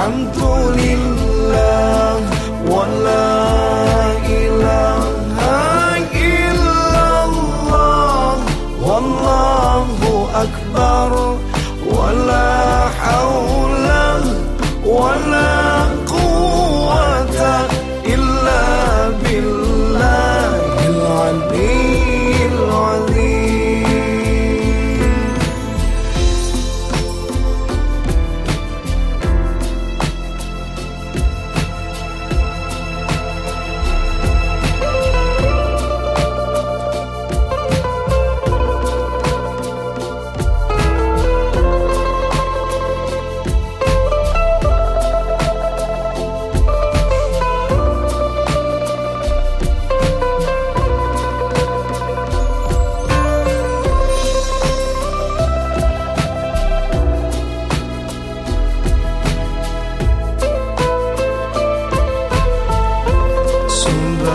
والحمد لله ولا إله إلا الله والله أكبر ولا